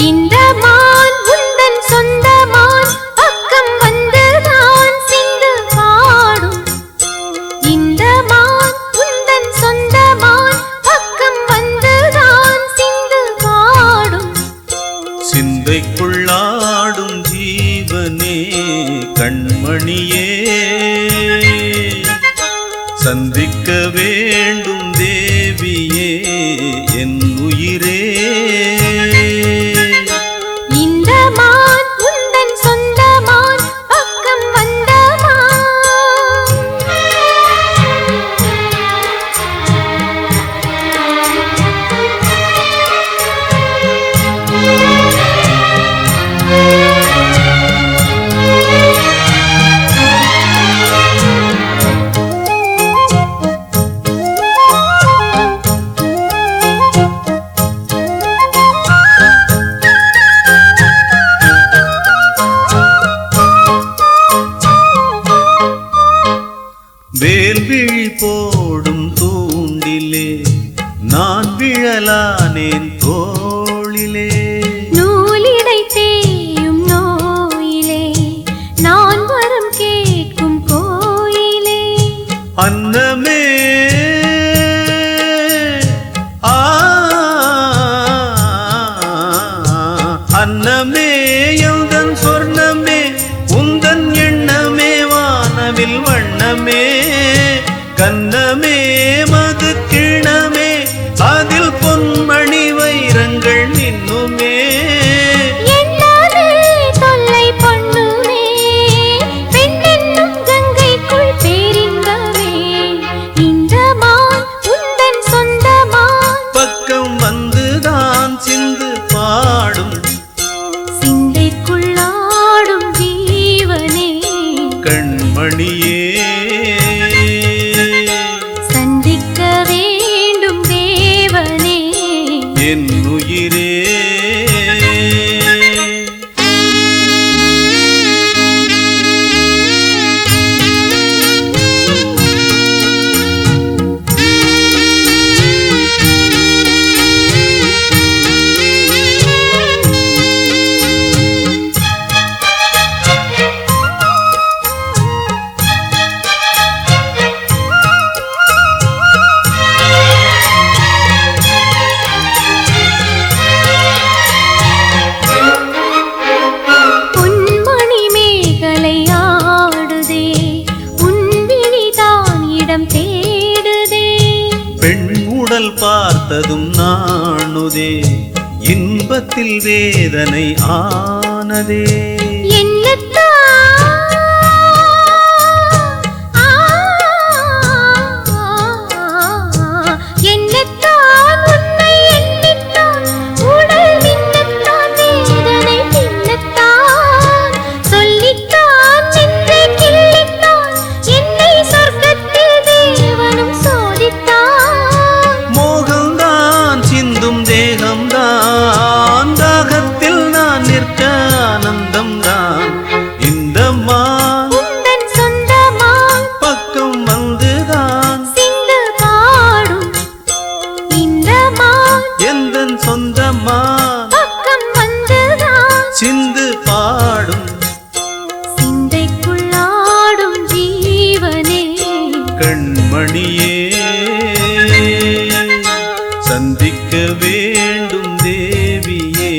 இந்த மான் உந்தன் சொந்த மான் பக்கம் வந்து நான் சிந்து பாடும். இந்த மான் உந்தன் சந்திக்க வேண்டும் தேவியே. நான் விழலானேன் தோளிலே. நூலிடை தேயும் நோயிலே நான் வரம் கேட்கும் கோயிலே. அன்னமே அன்னமே எந்தன் சொர்ணமே உந்தன் எண்ணமே வானவில் வண்ணமே கண்ணமே மது கிணமே மணியே. சந்திக்க வேண்டும் தேவனே. என் உயிரே உடல் பார்த்ததும் நாணுதே. இன்பத்தில் வேதனை ஆனதே. வேண்டும் தேவியே.